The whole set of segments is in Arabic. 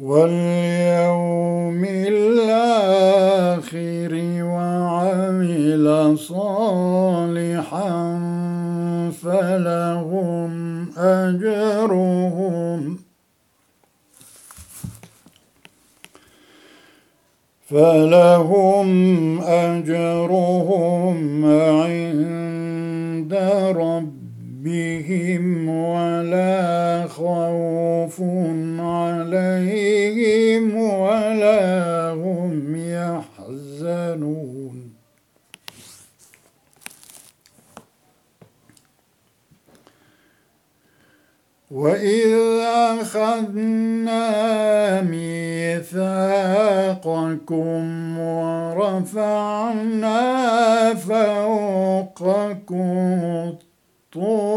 واليوم الآخر وعمل صالحا فلهم أجرهم. فلهم أجرهم عند ربهم ولا خوف يحزنون وإذ أخذنا ميثاقكم ورفعنا فوقكم الطور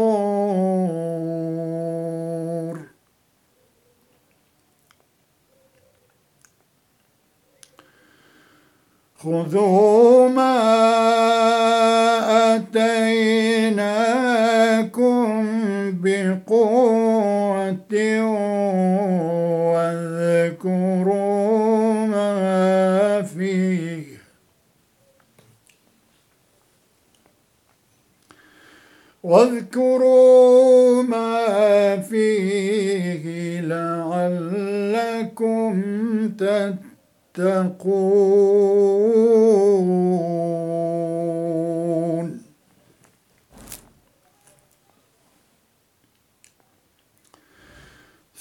خذوا ما أتيناكم بقوة واذكروا ما فيه. واذكروا ما فيه لعلكم تتقون.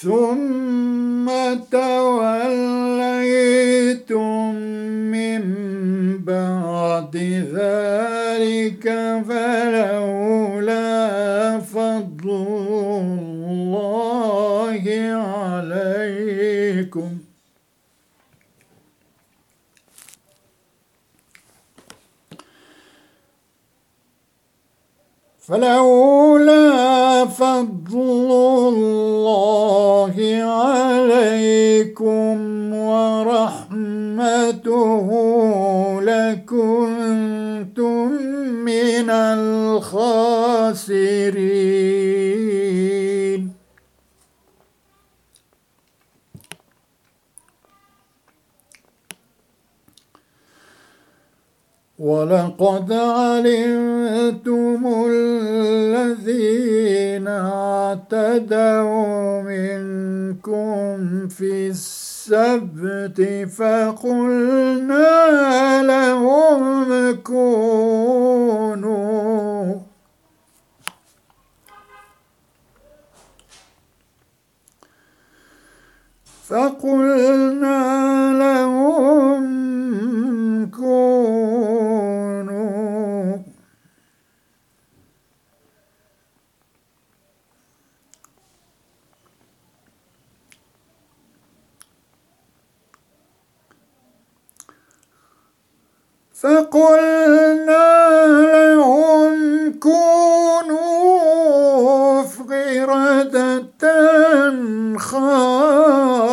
ثم توليتم من بعد ذلك فلولا فضل الله عليكم. فلولا فضل الله عليكم ورحمته لكنتم من الخاسرين. ولقد علمتم اعتدوا منكم في السبت فقلنا لهم كونوا. فقلنا لهم كونوا. فقلنا لهم كونوا قردة خاسئين.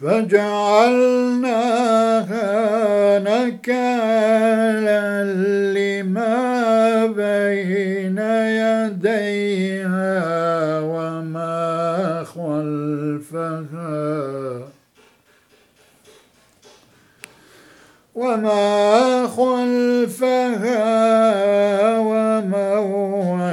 فجعلناها نكالا وما خلفها وموعظة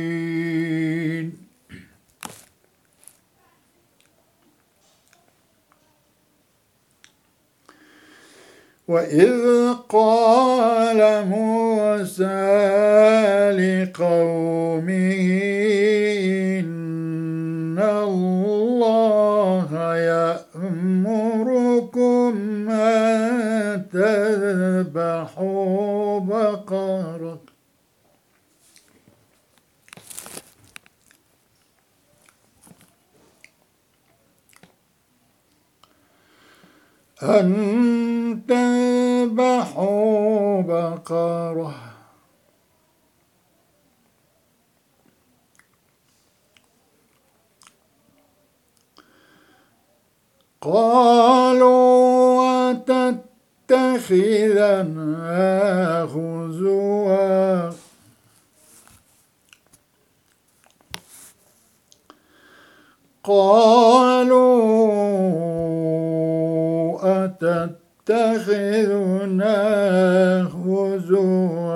للمتقين وإذ قال موسى لقومه بقرة أن تذبحوا بقرة. قالوا أتتخذنا هزوا قالوا أتتخذنا هزوا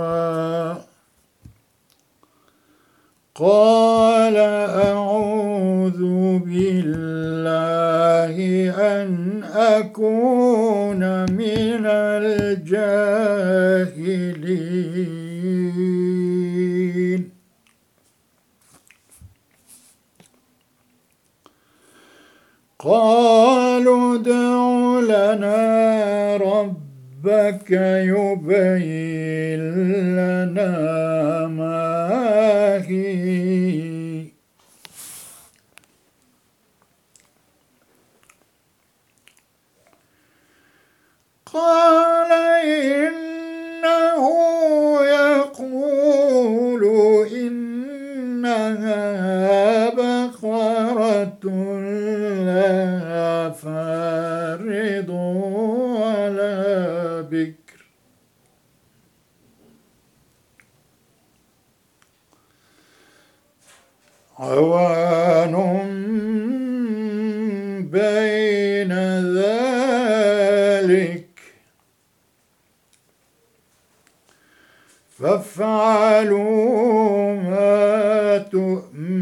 قال أعوذ بالله أن أكون الجاهلين. قالوا ادع لنا ربك يبين لنا ما هي قال إنه يقول إنها بقرة لا فارض ولا بكر. عوان بين ذلك فافعلوا ما تؤمرون.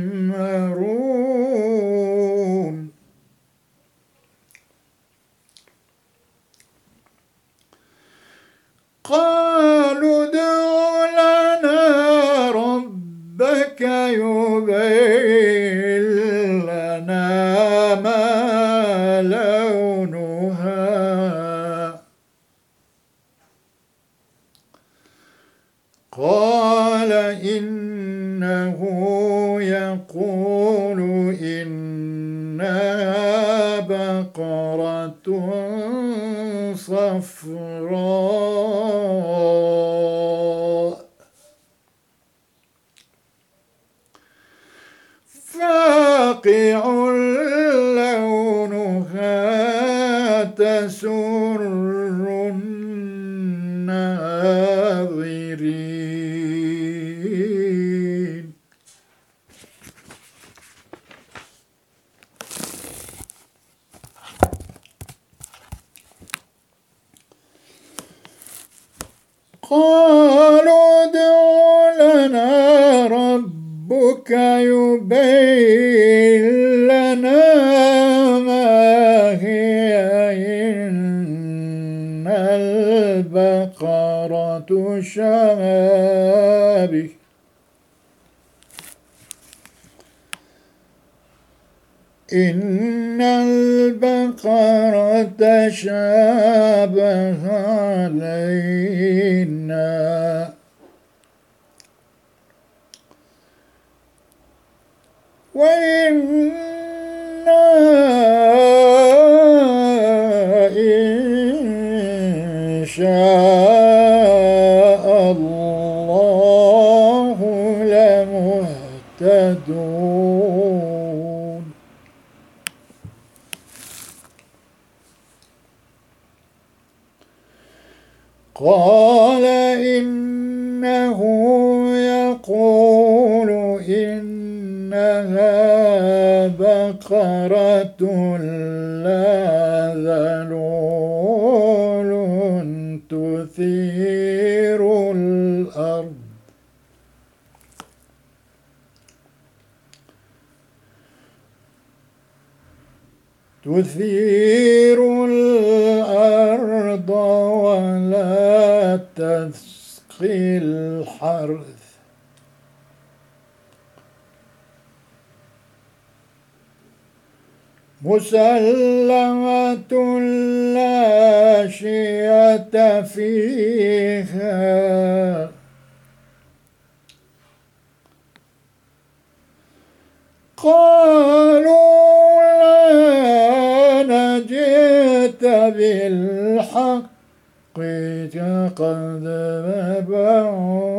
صفراء. فاقع قالوا ادع لنا ربك يبين لنا ما هي. إن البقرة شابه إن البقرة شابه علينا. وإنا قال إنه يقول إنها بقرة لا ذلول تثير الأرض. تثير الأرض الحرث مسلمة لا شية فيها. قالوا لا نجيت بالحق. قد مبعوثا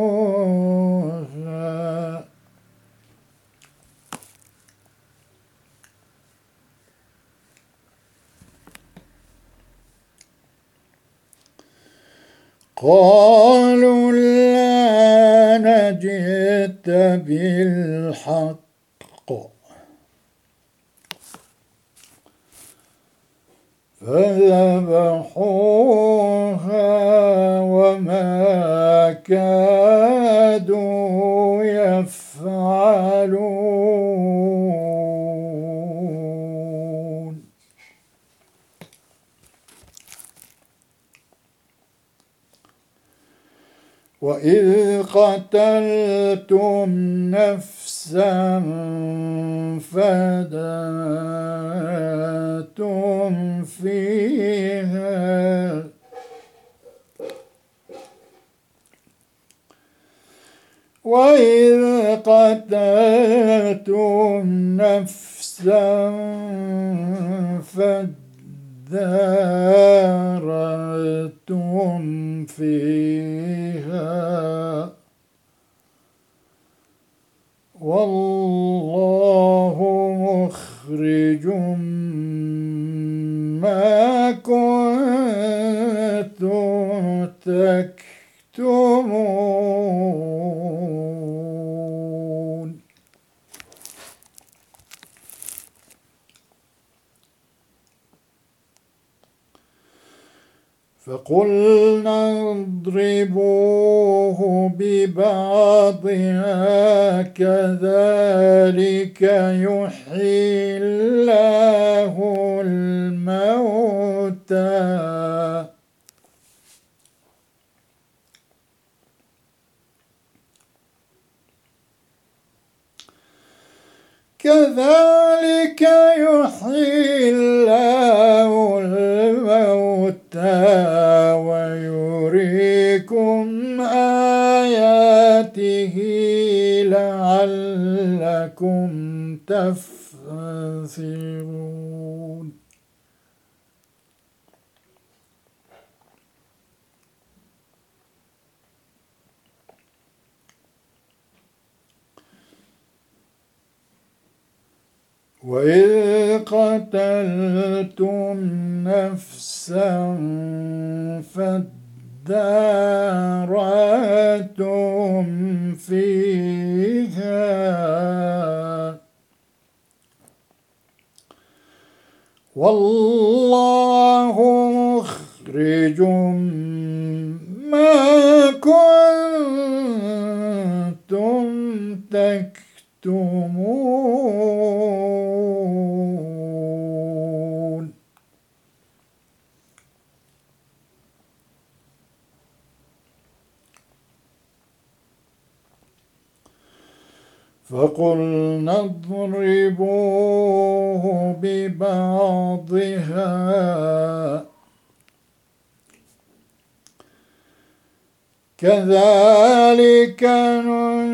قالوا لا نجيت بالحق. فذبحوها وما كادوا يفعلون. وإذ قتلتم نفسا فيها وإذ قتلتم نفسا فادارتم فيها والله مخرج ما كنتم تكتمون. فقلنا اضربوه ببعضها كذلك يحيي الله. الموتى. كذلك يحيي الله الموتى ويريكم آياته لعلكم تفسرون وإذ قتلتم نفسا فادارأتم فيها والله مخرج ما كنتم تكتمون فقلنا اضربوه ببعضها. كذلك ننجي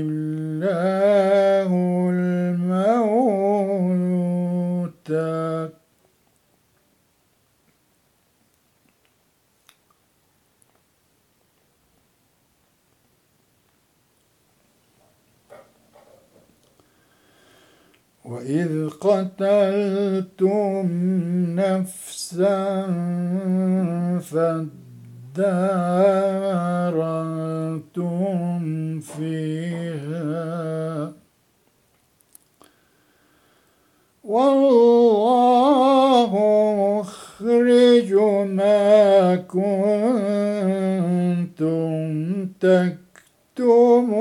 الله الموتى وإذ قتلتم نفسا فادارأتم فيها. والله مخرج ما كنتم تكتمون.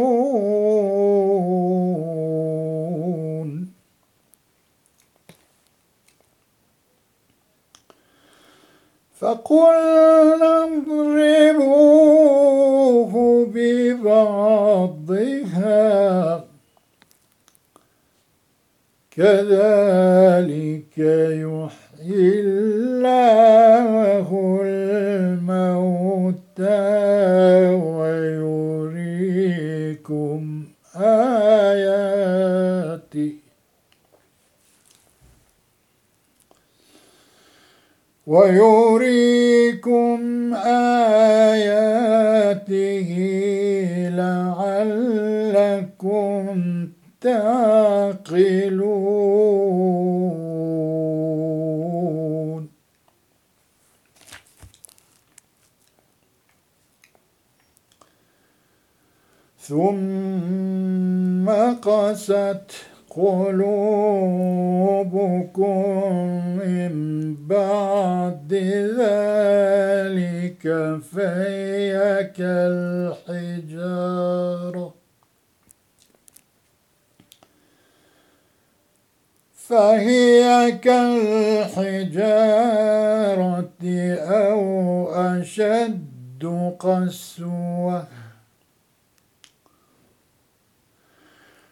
فقلنا اضربوه ببعضها. كذلك يحيي الله قلوبكم من بعد ذلك فهي كالحجارة. فهي كالحجارة أو أشد قسوة.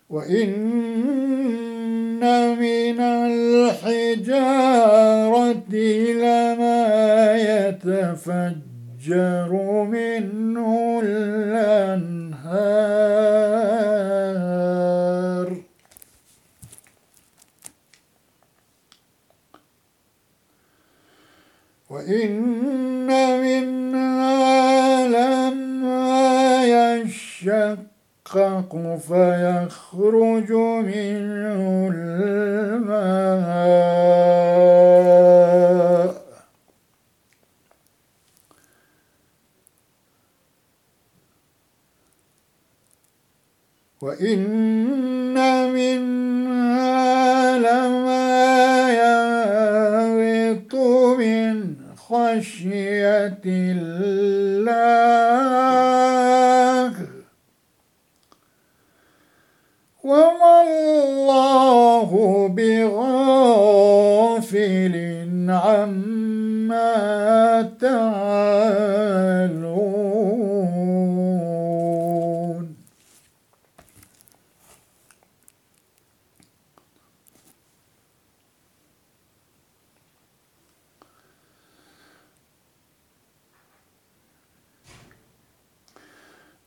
وإن من الحجارة لما يتفجر منه الأنهار وإن منها لما يشق يشقق فيخرج منه الماء. وإن منها لما يهبط من خشية الله وما الله بغافل عما تعملون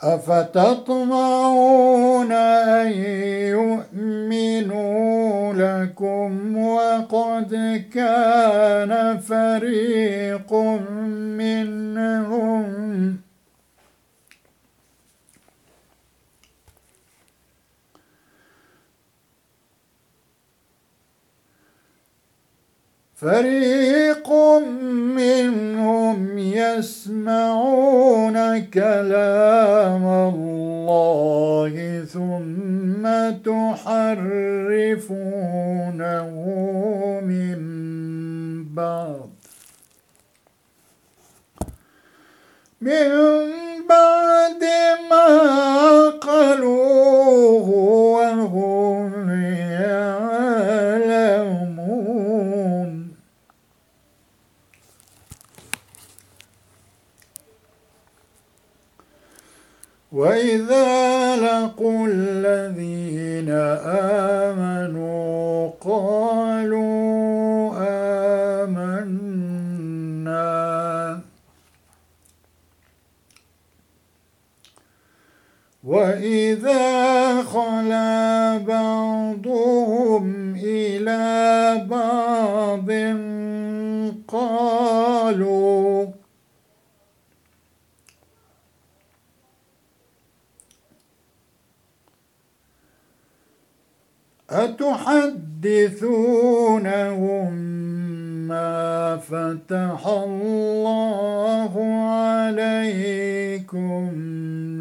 أفتطمعون أن يؤمنوا لكم وقد كان فريق منهم فريق منهم يسمعون كلام الله ثم تحرفونه من بعد. من بعد قالوا. أتحدثونهم ما فتح الله عليكم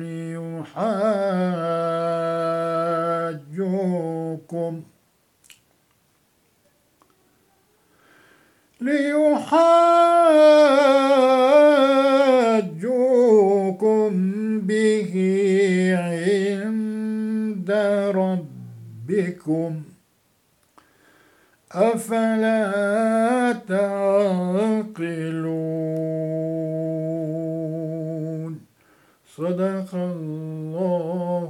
ليحاجوكم؟ ليحاجوكم به عند ربكم. أفلا تعقلون؟ صدق الله